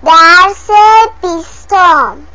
That's a pistol.